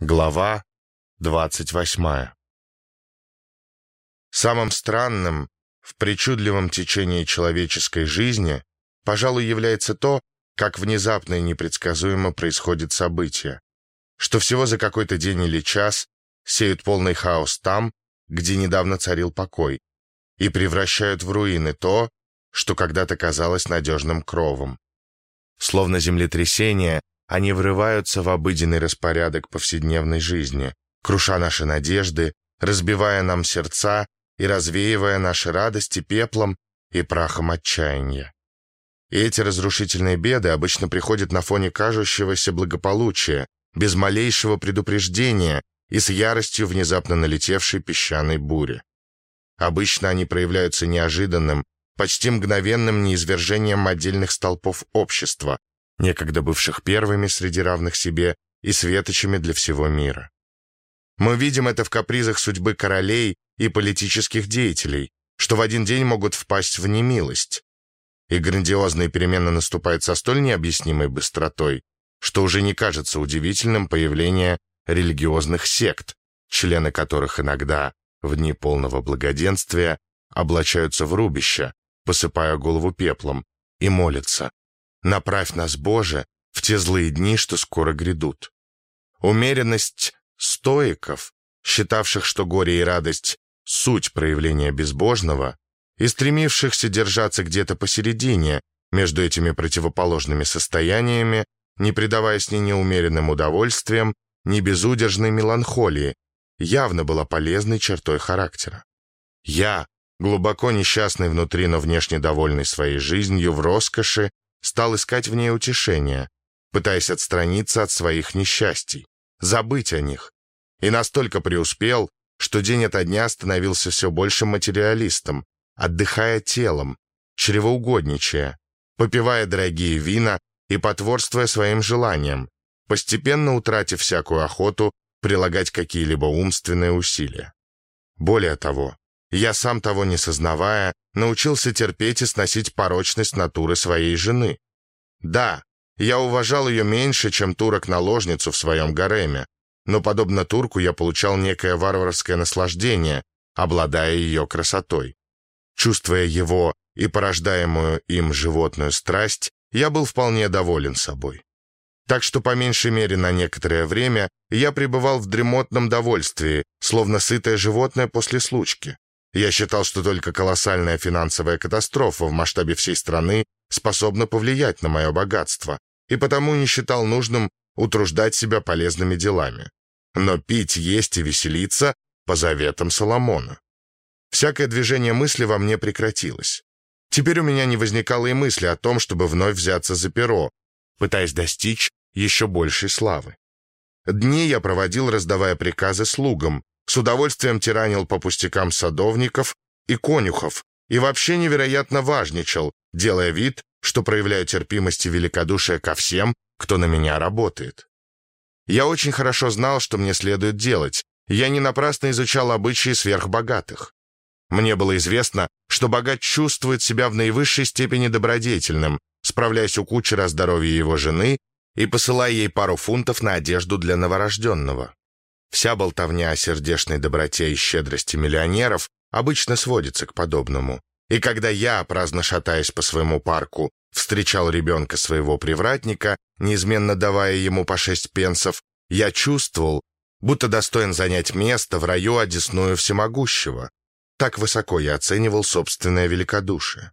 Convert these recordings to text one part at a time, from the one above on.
Глава 28 Самым странным в причудливом течении человеческой жизни, пожалуй, является то, как внезапно и непредсказуемо происходит событие, что всего за какой-то день или час сеют полный хаос там, где недавно царил покой, и превращают в руины то, что когда-то казалось надежным кровом. Словно землетрясение, они врываются в обыденный распорядок повседневной жизни, круша наши надежды, разбивая нам сердца и развеивая наши радости пеплом и прахом отчаяния. И эти разрушительные беды обычно приходят на фоне кажущегося благополучия, без малейшего предупреждения и с яростью внезапно налетевшей песчаной бури. Обычно они проявляются неожиданным, почти мгновенным неизвержением отдельных столпов общества, некогда бывших первыми среди равных себе и светочами для всего мира. Мы видим это в капризах судьбы королей и политических деятелей, что в один день могут впасть в немилость. И грандиозные перемены наступают со столь необъяснимой быстротой, что уже не кажется удивительным появление религиозных сект, члены которых иногда, в дни полного благоденствия, облачаются в рубища, посыпая голову пеплом, и молятся Направь нас, Боже, в те злые дни, что скоро грядут. Умеренность стоиков, считавших, что горе и радость — суть проявления безбожного, и стремившихся держаться где-то посередине между этими противоположными состояниями, не предаваясь ни неумеренным удовольствиям, ни безудержной меланхолии, явно была полезной чертой характера. Я, глубоко несчастный внутри, но внешне довольный своей жизнью в роскоши, стал искать в ней утешения, пытаясь отстраниться от своих несчастий, забыть о них, и настолько преуспел, что день ото дня становился все большим материалистом, отдыхая телом, чревоугодничая, попивая дорогие вина и потворствуя своим желаниям, постепенно утратив всякую охоту прилагать какие-либо умственные усилия. Более того, я сам того не сознавая, научился терпеть и сносить порочность натуры своей жены. Да, я уважал ее меньше, чем турок-наложницу в своем гареме, но, подобно турку, я получал некое варварское наслаждение, обладая ее красотой. Чувствуя его и порождаемую им животную страсть, я был вполне доволен собой. Так что, по меньшей мере, на некоторое время я пребывал в дремотном довольствии, словно сытое животное после случки. Я считал, что только колоссальная финансовая катастрофа в масштабе всей страны способна повлиять на мое богатство, и потому не считал нужным утруждать себя полезными делами. Но пить, есть и веселиться по заветам Соломона. Всякое движение мысли во мне прекратилось. Теперь у меня не возникало и мысли о том, чтобы вновь взяться за перо, пытаясь достичь еще большей славы. Дни я проводил, раздавая приказы слугам, с удовольствием тиранил по пустякам садовников и конюхов и вообще невероятно важничал, делая вид, что проявляю терпимость и великодушие ко всем, кто на меня работает. Я очень хорошо знал, что мне следует делать, я не напрасно изучал обычаи сверхбогатых. Мне было известно, что богат чувствует себя в наивысшей степени добродетельным, справляясь у кучера о здоровье его жены и посылая ей пару фунтов на одежду для новорожденного. Вся болтовня о сердечной доброте и щедрости миллионеров обычно сводится к подобному. И когда я, праздно шатаясь по своему парку, встречал ребенка своего привратника, неизменно давая ему по шесть пенсов, я чувствовал, будто достоин занять место в раю одесную всемогущего. Так высоко я оценивал собственное великодушие.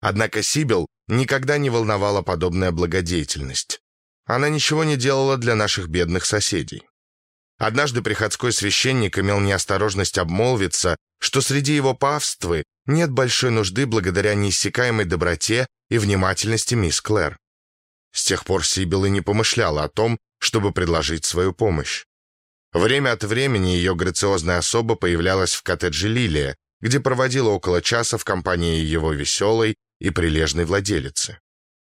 Однако Сибил никогда не волновала подобная благодетельность. Она ничего не делала для наших бедных соседей. Однажды приходской священник имел неосторожность обмолвиться, что среди его павствы нет большой нужды благодаря неиссякаемой доброте и внимательности мисс Клэр. С тех пор Сибил не помышляла о том, чтобы предложить свою помощь. Время от времени ее грациозная особа появлялась в коттедже Лилия, где проводила около часа в компании его веселой и прилежной владелицы.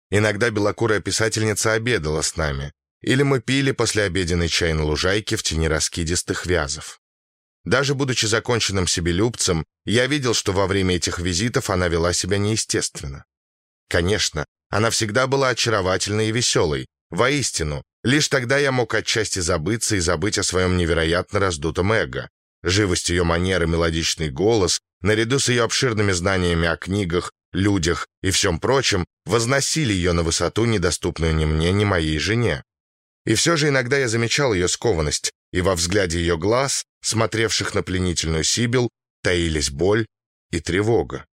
Иногда белокурая писательница обедала с нами, или мы пили послеобеденный чай на лужайке в тени раскидистых вязов. Даже будучи законченным себелюбцем, я видел, что во время этих визитов она вела себя неестественно. Конечно, она всегда была очаровательной и веселой, воистину, Лишь тогда я мог отчасти забыться и забыть о своем невероятно раздутом эго. Живость ее манеры, мелодичный голос, наряду с ее обширными знаниями о книгах, людях и всем прочем, возносили ее на высоту, недоступную ни мне, ни моей жене. И все же иногда я замечал ее скованность, и во взгляде ее глаз, смотревших на пленительную Сибил, таились боль и тревога.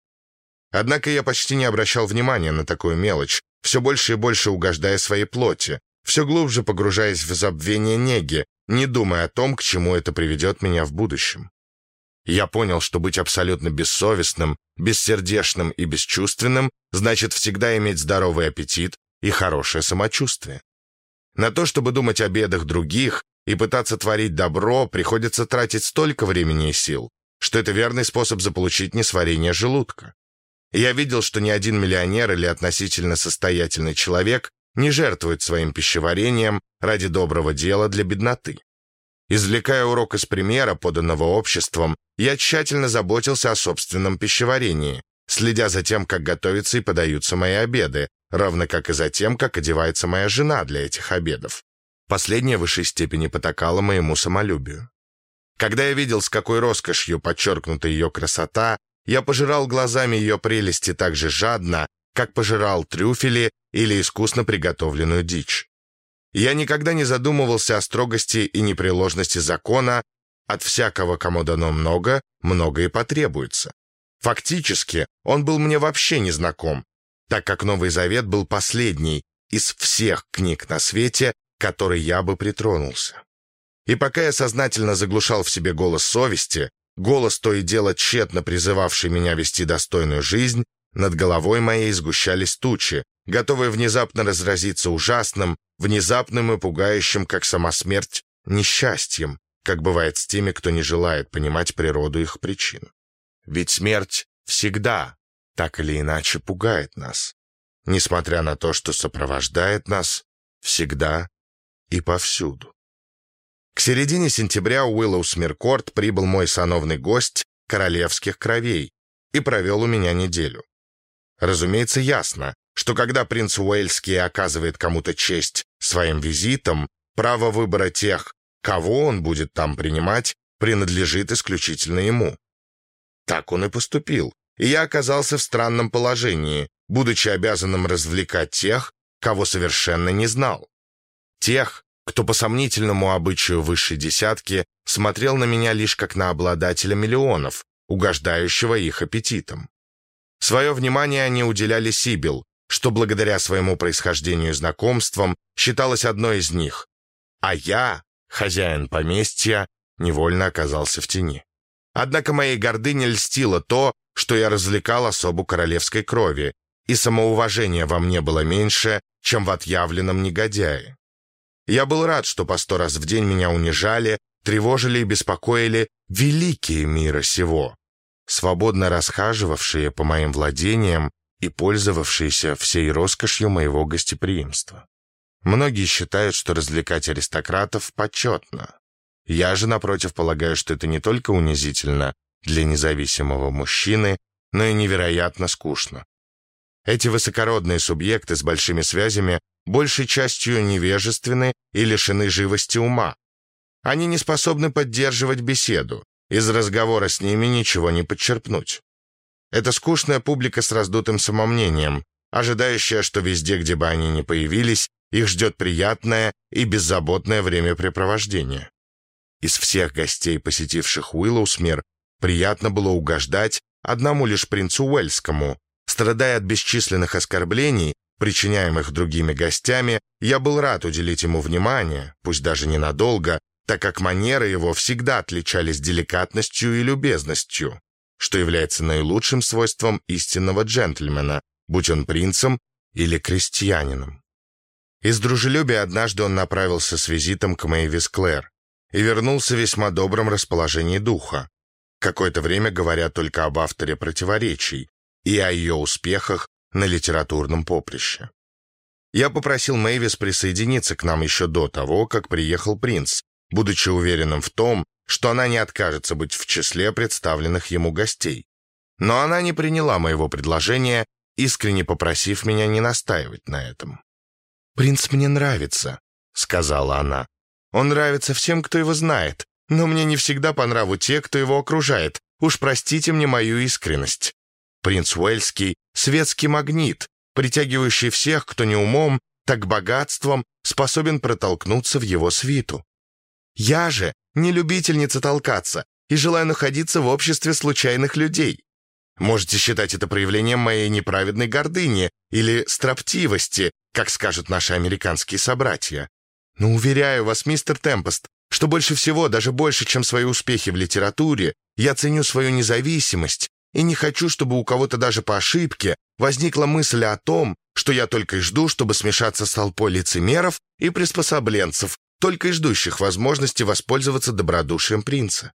Однако я почти не обращал внимания на такую мелочь, все больше и больше угождая своей плоти, все глубже погружаясь в забвение неги, не думая о том, к чему это приведет меня в будущем. Я понял, что быть абсолютно бессовестным, бессердечным и бесчувственным значит всегда иметь здоровый аппетит и хорошее самочувствие. На то, чтобы думать о бедах других и пытаться творить добро, приходится тратить столько времени и сил, что это верный способ заполучить несварение желудка. Я видел, что ни один миллионер или относительно состоятельный человек не жертвует своим пищеварением ради доброго дела для бедноты. Извлекая урок из примера, поданного обществом, я тщательно заботился о собственном пищеварении, следя за тем, как готовятся и подаются мои обеды, равно как и за тем, как одевается моя жена для этих обедов. Последняя в высшей степени потакала моему самолюбию. Когда я видел, с какой роскошью подчеркнута ее красота, я пожирал глазами ее прелести так же жадно, как пожирал трюфели или искусно приготовленную дичь. Я никогда не задумывался о строгости и непреложности закона «от всякого, кому дано много, много и потребуется». Фактически, он был мне вообще не знаком, так как Новый Завет был последний из всех книг на свете, которой я бы притронулся. И пока я сознательно заглушал в себе голос совести, голос то и дело тщетно призывавший меня вести достойную жизнь, над головой моей сгущались тучи, готовые внезапно разразиться ужасным, внезапным и пугающим, как сама смерть, несчастьем, как бывает с теми, кто не желает понимать природу их причин. Ведь смерть всегда, так или иначе, пугает нас, несмотря на то, что сопровождает нас всегда и повсюду. К середине сентября Уиллоу Смиркорт прибыл мой сановный гость королевских кровей и провел у меня неделю. Разумеется, ясно, что когда принц Уэльский оказывает кому-то честь своим визитом, право выбора тех, кого он будет там принимать, принадлежит исключительно ему. Так он и поступил, и я оказался в странном положении, будучи обязанным развлекать тех, кого совершенно не знал. Тех, кто по сомнительному обычаю высшей десятки смотрел на меня лишь как на обладателя миллионов, угождающего их аппетитам. Свое внимание они уделяли Сибил, что благодаря своему происхождению и знакомствам считалось одной из них, а я, хозяин поместья, невольно оказался в тени. Однако моей гордыне льстило то, что я развлекал особу королевской крови, и самоуважение во мне было меньше, чем в отъявленном негодяе. Я был рад, что по сто раз в день меня унижали, тревожили и беспокоили великие мира сего, свободно расхаживавшие по моим владениям и пользовавшийся всей роскошью моего гостеприимства. Многие считают, что развлекать аристократов почетно. Я же, напротив, полагаю, что это не только унизительно для независимого мужчины, но и невероятно скучно. Эти высокородные субъекты с большими связями большей частью невежественны и лишены живости ума. Они не способны поддерживать беседу, из разговора с ними ничего не подчерпнуть. Это скучная публика с раздутым самомнением, ожидающая, что везде, где бы они ни появились, их ждет приятное и беззаботное времяпрепровождение. Из всех гостей, посетивших Уиллоусмир, приятно было угождать одному лишь принцу Уэльскому. Страдая от бесчисленных оскорблений, причиняемых другими гостями, я был рад уделить ему внимание, пусть даже ненадолго, так как манеры его всегда отличались деликатностью и любезностью что является наилучшим свойством истинного джентльмена, будь он принцем или крестьянином. Из дружелюбия однажды он направился с визитом к Мэйвис Клэр и вернулся в весьма добром расположении духа. Какое-то время говоря только об авторе противоречий и о ее успехах на литературном поприще. Я попросил Мэйвис присоединиться к нам еще до того, как приехал принц, будучи уверенным в том, что она не откажется быть в числе представленных ему гостей. Но она не приняла моего предложения, искренне попросив меня не настаивать на этом. «Принц мне нравится», — сказала она. «Он нравится всем, кто его знает, но мне не всегда по нраву те, кто его окружает. Уж простите мне мою искренность. Принц Уэльский — светский магнит, притягивающий всех, кто не умом, так богатством способен протолкнуться в его свиту. Я же не любительница толкаться и желаю находиться в обществе случайных людей. Можете считать это проявлением моей неправедной гордыни или строптивости, как скажут наши американские собратья. Но уверяю вас, мистер Темпест, что больше всего, даже больше, чем свои успехи в литературе, я ценю свою независимость и не хочу, чтобы у кого-то даже по ошибке возникла мысль о том, что я только и жду, чтобы смешаться с толпой лицемеров и приспособленцев, только и ждущих возможности воспользоваться добродушием принца.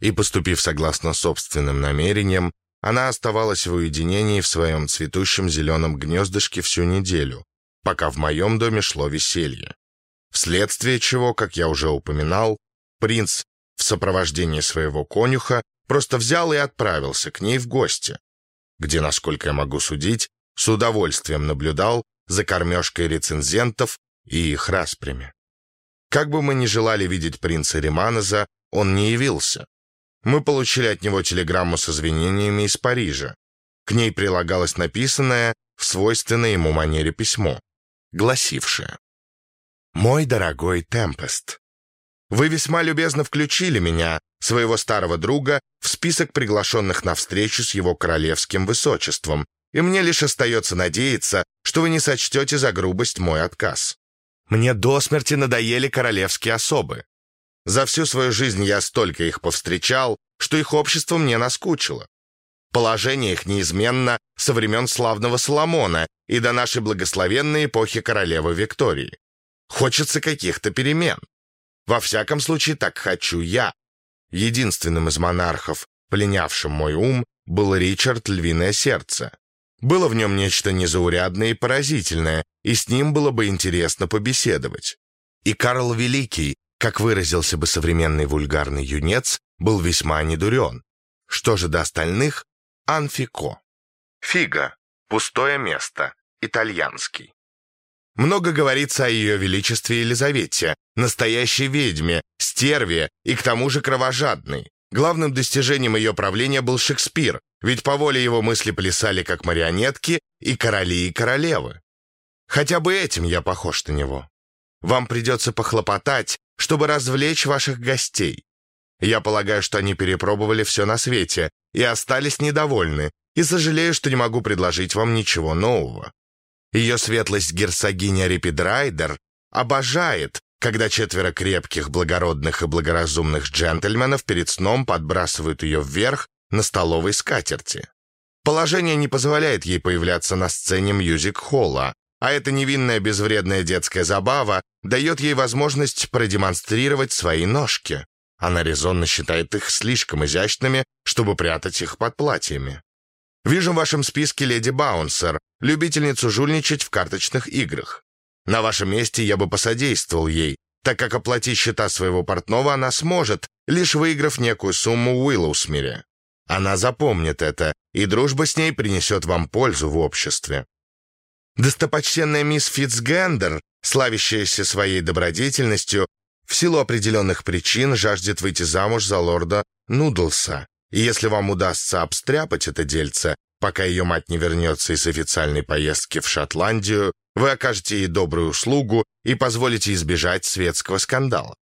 И, поступив согласно собственным намерениям, она оставалась в уединении в своем цветущем зеленом гнездышке всю неделю, пока в моем доме шло веселье. Вследствие чего, как я уже упоминал, принц в сопровождении своего конюха просто взял и отправился к ней в гости, где, насколько я могу судить, с удовольствием наблюдал за кормежкой рецензентов и их распрями. Как бы мы ни желали видеть принца Риманеза, он не явился. Мы получили от него телеграмму с извинениями из Парижа. К ней прилагалось написанное в свойственной ему манере письмо, гласившее «Мой дорогой Темпест, вы весьма любезно включили меня, своего старого друга, в список приглашенных на встречу с его королевским высочеством, и мне лишь остается надеяться, что вы не сочтете за грубость мой отказ. Мне до смерти надоели королевские особы. За всю свою жизнь я столько их повстречал, что их общество мне наскучило. Положение их неизменно со времен славного Соломона и до нашей благословенной эпохи королевы Виктории. Хочется каких-то перемен. Во всяком случае, так хочу я. Единственным из монархов, пленявшим мой ум, был Ричард Львиное Сердце. Было в нем нечто незаурядное и поразительное, и с ним было бы интересно побеседовать. И Карл Великий, как выразился бы современный вульгарный юнец, был весьма недурен. Что же до остальных? Анфико. Фига. Пустое место. Итальянский. Много говорится о ее величестве Елизавете, настоящей ведьме, стерве и к тому же кровожадной. Главным достижением ее правления был Шекспир, ведь по воле его мысли плясали как марионетки и короли и королевы. Хотя бы этим я похож на него. Вам придется похлопотать, чтобы развлечь ваших гостей. Я полагаю, что они перепробовали все на свете и остались недовольны, и сожалею, что не могу предложить вам ничего нового. Ее светлость герцогиня Репидрайдер обожает, когда четверо крепких, благородных и благоразумных джентльменов перед сном подбрасывают ее вверх на столовой скатерти. Положение не позволяет ей появляться на сцене мьюзик-холла, а эта невинная безвредная детская забава дает ей возможность продемонстрировать свои ножки. Она резонно считает их слишком изящными, чтобы прятать их под платьями. Вижу в вашем списке леди Баунсер, любительницу жульничать в карточных играх. На вашем месте я бы посодействовал ей, так как оплатить счета своего портного она сможет, лишь выиграв некую сумму в Уиллоусмире. Она запомнит это, и дружба с ней принесет вам пользу в обществе. Достопочтенная мисс Фитцгендер, славящаяся своей добродетельностью, в силу определенных причин жаждет выйти замуж за лорда Нудлса. И если вам удастся обстряпать это дельце, пока ее мать не вернется из официальной поездки в Шотландию, вы окажете ей добрую услугу и позволите избежать светского скандала.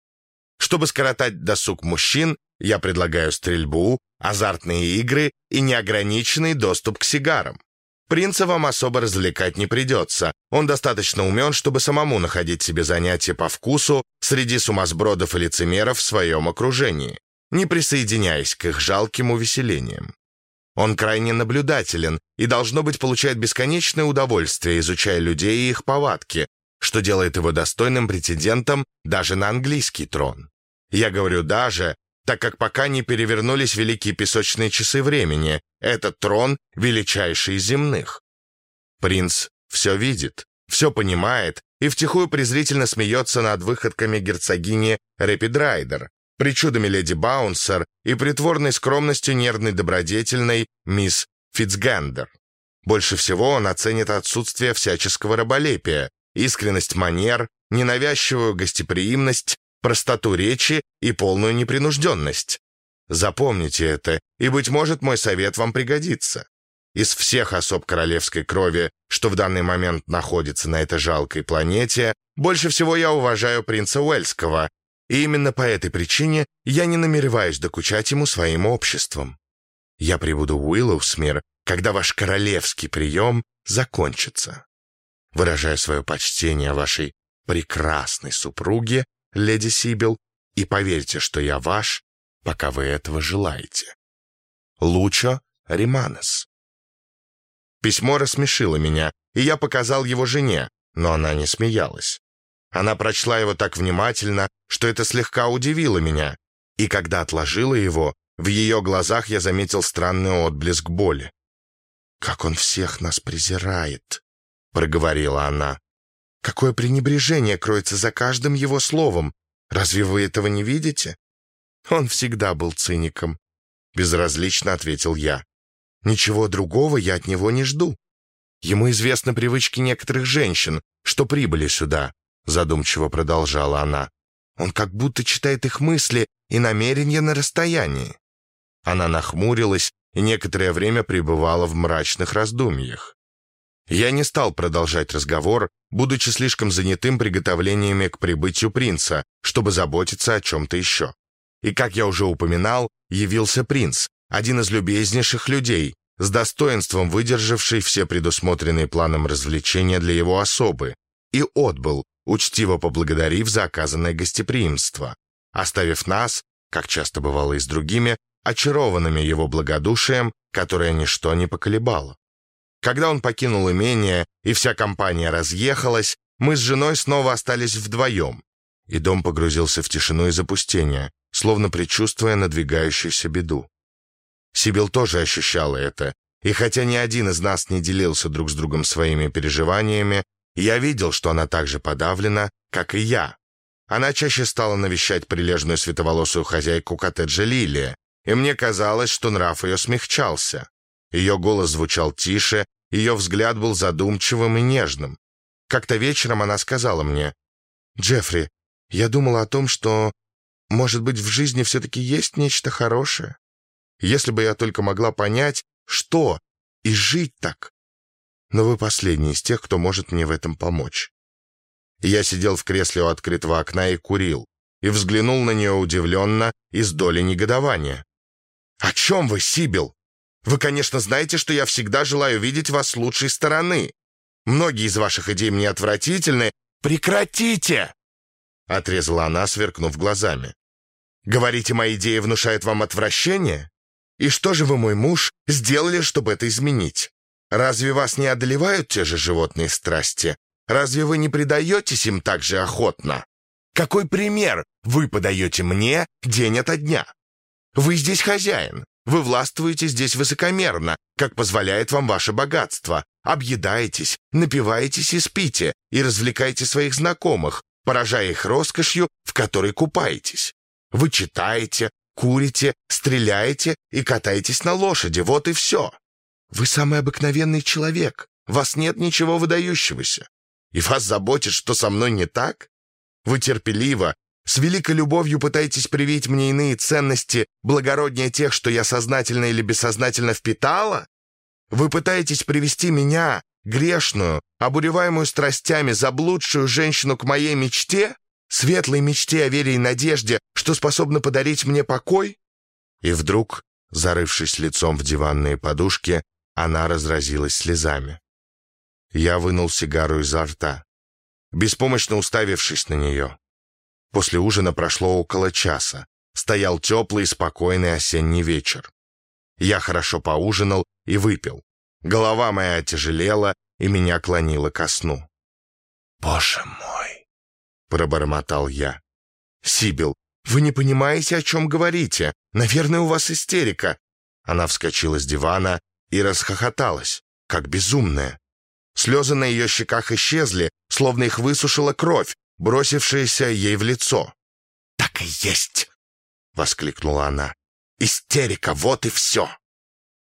Чтобы скоротать досуг мужчин, я предлагаю стрельбу, азартные игры и неограниченный доступ к сигарам. Принца вам особо развлекать не придется. Он достаточно умен, чтобы самому находить себе занятия по вкусу среди сумасбродов и лицемеров в своем окружении, не присоединяясь к их жалким увеселениям. Он крайне наблюдателен и, должно быть, получает бесконечное удовольствие, изучая людей и их повадки, что делает его достойным претендентом даже на английский трон. Я говорю «даже», так как пока не перевернулись великие песочные часы времени, этот трон величайший из земных. Принц все видит, все понимает и втихую презрительно смеется над выходками герцогини Репидрайдер, причудами леди Баунсер и притворной скромностью нервной добродетельной мисс Фитцгендер. Больше всего он оценит отсутствие всяческого раболепия искренность манер, ненавязчивую гостеприимность, простоту речи и полную непринужденность. Запомните это, и, быть может, мой совет вам пригодится. Из всех особ королевской крови, что в данный момент находится на этой жалкой планете, больше всего я уважаю принца Уэльского, и именно по этой причине я не намереваюсь докучать ему своим обществом. Я прибуду в Уиллоусмир, когда ваш королевский прием закончится. Выражаю свое почтение вашей прекрасной супруге, леди Сибил, и поверьте, что я ваш, пока вы этого желаете. Лучо Риманес. Письмо рассмешило меня, и я показал его жене, но она не смеялась. Она прочла его так внимательно, что это слегка удивило меня, и когда отложила его, в ее глазах я заметил странный отблеск боли. «Как он всех нас презирает!» — проговорила она. «Какое пренебрежение кроется за каждым его словом! Разве вы этого не видите?» «Он всегда был циником», — безразлично ответил я. «Ничего другого я от него не жду. Ему известны привычки некоторых женщин, что прибыли сюда задумчиво продолжала она. Он как будто читает их мысли и намерения на расстоянии. Она нахмурилась и некоторое время пребывала в мрачных раздумьях. Я не стал продолжать разговор, будучи слишком занятым приготовлениями к прибытию принца, чтобы заботиться о чем-то еще. И, как я уже упоминал, явился принц, один из любезнейших людей, с достоинством выдержавший все предусмотренные планом развлечения для его особы, и отбыл, учтиво поблагодарив за оказанное гостеприимство, оставив нас, как часто бывало и с другими, очарованными его благодушием, которое ничто не поколебало. Когда он покинул имение и вся компания разъехалась, мы с женой снова остались вдвоем, и дом погрузился в тишину и запустение, словно предчувствуя надвигающуюся беду. Сибил тоже ощущала это, и хотя ни один из нас не делился друг с другом своими переживаниями, я видел, что она так же подавлена, как и я. Она чаще стала навещать прилежную световолосую хозяйку коттеджа Лилия, и мне казалось, что нрав ее смягчался. Ее голос звучал тише, ее взгляд был задумчивым и нежным. Как-то вечером она сказала мне, «Джеффри, я думала о том, что, может быть, в жизни все-таки есть нечто хорошее. Если бы я только могла понять, что, и жить так, но вы последний из тех, кто может мне в этом помочь. Я сидел в кресле у открытого окна и курил, и взглянул на нее удивленно и с долей негодования. «О чем вы, Сибил? Вы, конечно, знаете, что я всегда желаю видеть вас с лучшей стороны. Многие из ваших идей мне отвратительны. Прекратите!» Отрезала она, сверкнув глазами. «Говорите, мои идеи внушают вам отвращение? И что же вы, мой муж, сделали, чтобы это изменить?» Разве вас не одолевают те же животные страсти? Разве вы не предаетесь им так же охотно? Какой пример вы подаете мне день ото дня? Вы здесь хозяин. Вы властвуете здесь высокомерно, как позволяет вам ваше богатство. Объедаетесь, напиваетесь и спите, и развлекаете своих знакомых, поражая их роскошью, в которой купаетесь. Вы читаете, курите, стреляете и катаетесь на лошади, вот и все. Вы самый обыкновенный человек, вас нет ничего выдающегося. И вас заботит, что со мной не так? Вы терпеливо, с великой любовью пытаетесь привить мне иные ценности, благороднее тех, что я сознательно или бессознательно впитала? Вы пытаетесь привести меня, грешную, обуреваемую страстями, заблудшую женщину к моей мечте, светлой мечте о вере и надежде, что способна подарить мне покой? И вдруг, зарывшись лицом в диванные подушки, она разразилась слезами. Я вынул сигару изо рта, беспомощно уставившись на нее. После ужина прошло около часа. Стоял теплый и спокойный осенний вечер. Я хорошо поужинал и выпил. Голова моя тяжелела, и меня клонило ко сну. «Боже мой!» — пробормотал я. «Сибил, вы не понимаете, о чем говорите. Наверное, у вас истерика». Она вскочила с дивана и расхохоталась, как безумная. Слезы на ее щеках исчезли, словно их высушила кровь, бросившаяся ей в лицо. «Так и есть!» — воскликнула она. «Истерика, вот и все!»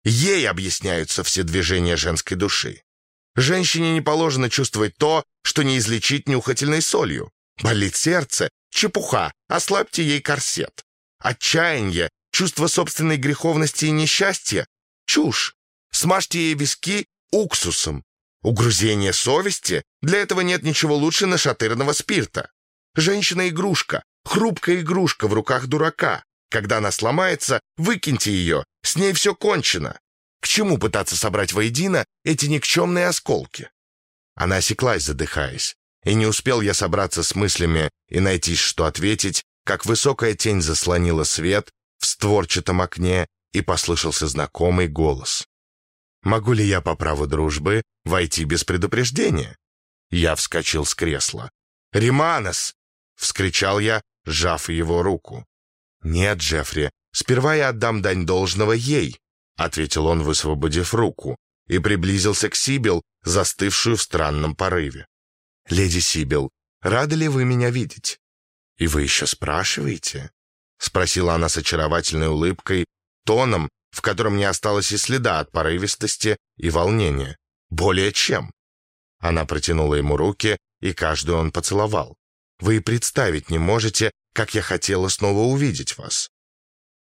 Ей объясняются все движения женской души. Женщине не положено чувствовать то, что не излечить нюхательной солью. Болит сердце, чепуха, ослабьте ей корсет. Отчаяние, чувство собственной греховности и несчастья — чушь. Смажьте ей виски уксусом. Угрузение совести — для этого нет ничего лучше нашатырного спирта. Женщина-игрушка, хрупкая игрушка в руках дурака. Когда она сломается, выкиньте ее, с ней все кончено. К чему пытаться собрать воедино эти никчемные осколки? Она осеклась, задыхаясь, и не успел я собраться с мыслями и найти, что ответить, как высокая тень заслонила свет в створчатом окне, и послышался знакомый голос. «Могу ли я по праву дружбы войти без предупреждения?» Я вскочил с кресла. «Риманос!» — вскричал я, сжав его руку. «Нет, Джеффри, сперва я отдам дань должного ей», — ответил он, высвободив руку, и приблизился к Сибил, застывшую в странном порыве. «Леди Сибил, рады ли вы меня видеть?» «И вы еще спрашиваете?» — спросила она с очаровательной улыбкой, тоном, в котором не осталось и следа от порывистости и волнения. «Более чем». Она протянула ему руки, и каждую он поцеловал. «Вы и представить не можете, как я хотела снова увидеть вас».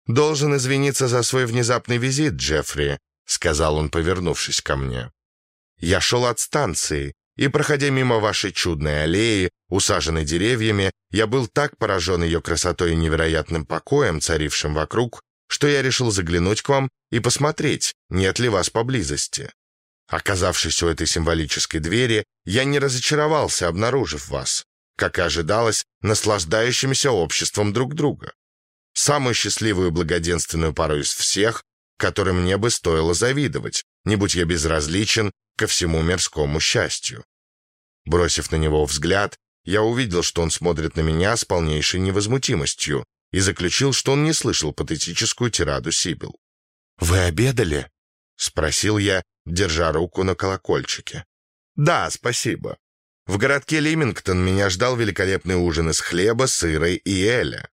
«Должен извиниться за свой внезапный визит, Джеффри», — сказал он, повернувшись ко мне. «Я шел от станции, и, проходя мимо вашей чудной аллеи, усаженной деревьями, я был так поражен ее красотой и невероятным покоем, царившим вокруг, что я решил заглянуть к вам и посмотреть, нет ли вас поблизости. Оказавшись у этой символической двери, я не разочаровался, обнаружив вас, как и ожидалось, наслаждающимися обществом друг друга. Самую счастливую и благоденственную пару из всех, которым мне бы стоило завидовать, не будь я безразличен ко всему мирскому счастью. Бросив на него взгляд, я увидел, что он смотрит на меня с полнейшей невозмутимостью и заключил, что он не слышал патетическую тираду Сибил. «Вы обедали?» — спросил я, держа руку на колокольчике. «Да, спасибо. В городке Лимингтон меня ждал великолепный ужин из хлеба, сыра и эля.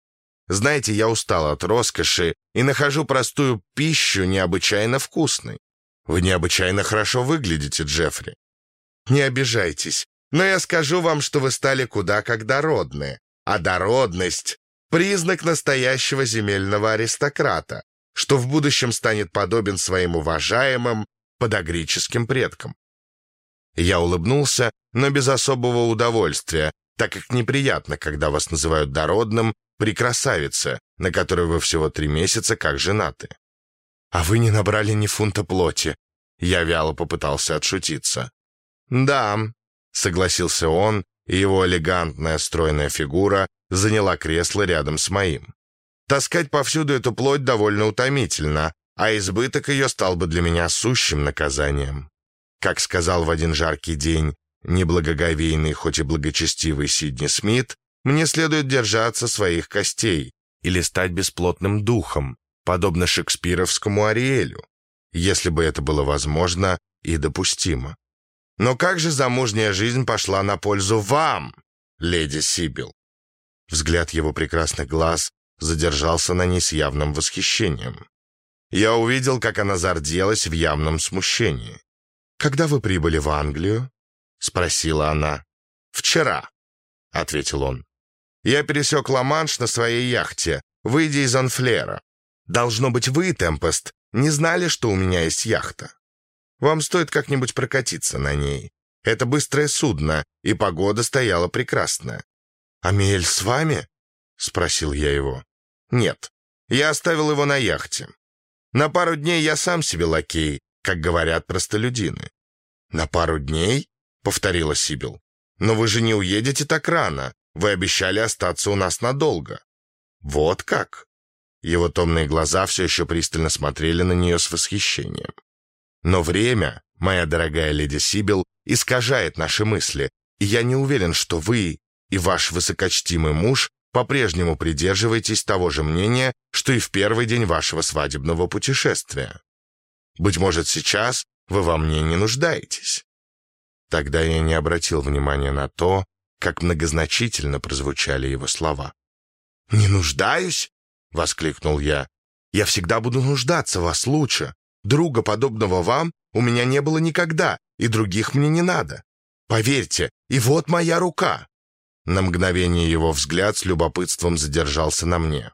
Знаете, я устал от роскоши и нахожу простую пищу необычайно вкусной. Вы необычайно хорошо выглядите, Джеффри. Не обижайтесь, но я скажу вам, что вы стали куда как дородны. А дородность — признак настоящего земельного аристократа, что в будущем станет подобен своим уважаемым подогрическим предкам. Я улыбнулся, но без особого удовольствия, так как неприятно, когда вас называют дородным при красавице, на которой вы всего три месяца как женаты. «А вы не набрали ни фунта плоти?» Я вяло попытался отшутиться. «Да», — согласился он, и его элегантная стройная фигура заняла кресло рядом с моим. Таскать повсюду эту плоть довольно утомительно, а избыток ее стал бы для меня сущим наказанием. Как сказал в один жаркий день неблагоговейный, хоть и благочестивый Сидни Смит, мне следует держаться своих костей или стать бесплотным духом, подобно шекспировскому Ариэлю, если бы это было возможно и допустимо. Но как же замужняя жизнь пошла на пользу вам, леди Сибил? Взгляд его прекрасных глаз задержался на ней с явным восхищением. Я увидел, как она зарделась в явном смущении. «Когда вы прибыли в Англию?» — спросила она. «Вчера», — ответил он. «Я пересек Ла-Манш на своей яхте, выйдя из Анфлера. Должно быть, вы, Темпест, не знали, что у меня есть яхта. Вам стоит как-нибудь прокатиться на ней. Это быстрое судно, и погода стояла прекрасная. «Амиэль с вами?» — спросил я его. «Нет, я оставил его на яхте. На пару дней я сам себе лакей, как говорят простолюдины». «На пару дней?» — повторила Сибил. «Но вы же не уедете так рано. Вы обещали остаться у нас надолго». «Вот как?» Его томные глаза все еще пристально смотрели на нее с восхищением. Но время, моя дорогая леди Сибил, искажает наши мысли, и я не уверен, что вы и ваш высокочтимый муж по-прежнему придерживаетесь того же мнения, что и в первый день вашего свадебного путешествия. Быть может, сейчас вы во мне не нуждаетесь. Тогда я не обратил внимания на то, как многозначительно прозвучали его слова. «Не нуждаюсь? — воскликнул я. «Я всегда буду нуждаться вас лучше. Друга, подобного вам, у меня не было никогда, и других мне не надо. Поверьте, и вот моя рука». На мгновение его взгляд с любопытством задержался на мне.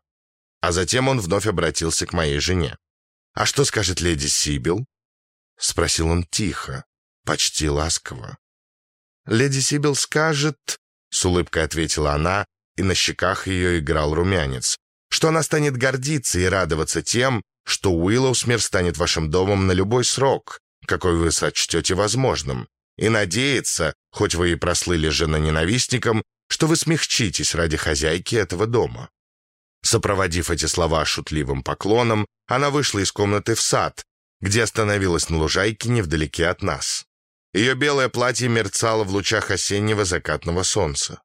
А затем он вновь обратился к моей жене. «А что скажет леди Сибил?» — спросил он тихо, почти ласково. «Леди Сибил скажет...» — с улыбкой ответила она, и на щеках ее играл румянец, что она станет гордиться и радоваться тем, что Уиллоусмир станет вашим домом на любой срок, какой вы сочтете возможным, и надеяться, хоть вы и прослыли жена-ненавистником, что вы смягчитесь ради хозяйки этого дома. Сопроводив эти слова шутливым поклоном, она вышла из комнаты в сад, где остановилась на лужайке невдалеке от нас. Ее белое платье мерцало в лучах осеннего закатного солнца.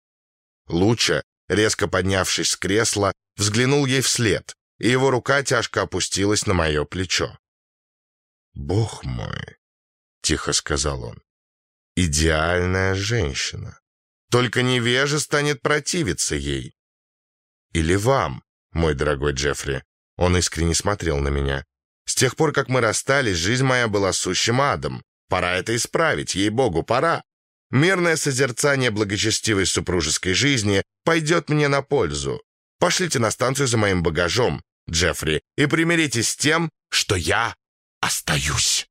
Луча, резко поднявшись с кресла, взглянул ей вслед, и его рука тяжко опустилась на мое плечо. «Бог мой!» — тихо сказал он. «Идеальная женщина. Только невежа станет противиться ей. Или вам, мой дорогой Джеффри?» Он искренне смотрел на меня. «С тех пор, как мы расстались, жизнь моя была сущим адом. Пора это исправить, ей-богу, пора. Мирное созерцание благочестивой супружеской жизни пойдет мне на пользу. Пошлите на станцию за моим багажом, Джеффри, и примиритесь с тем, что я остаюсь.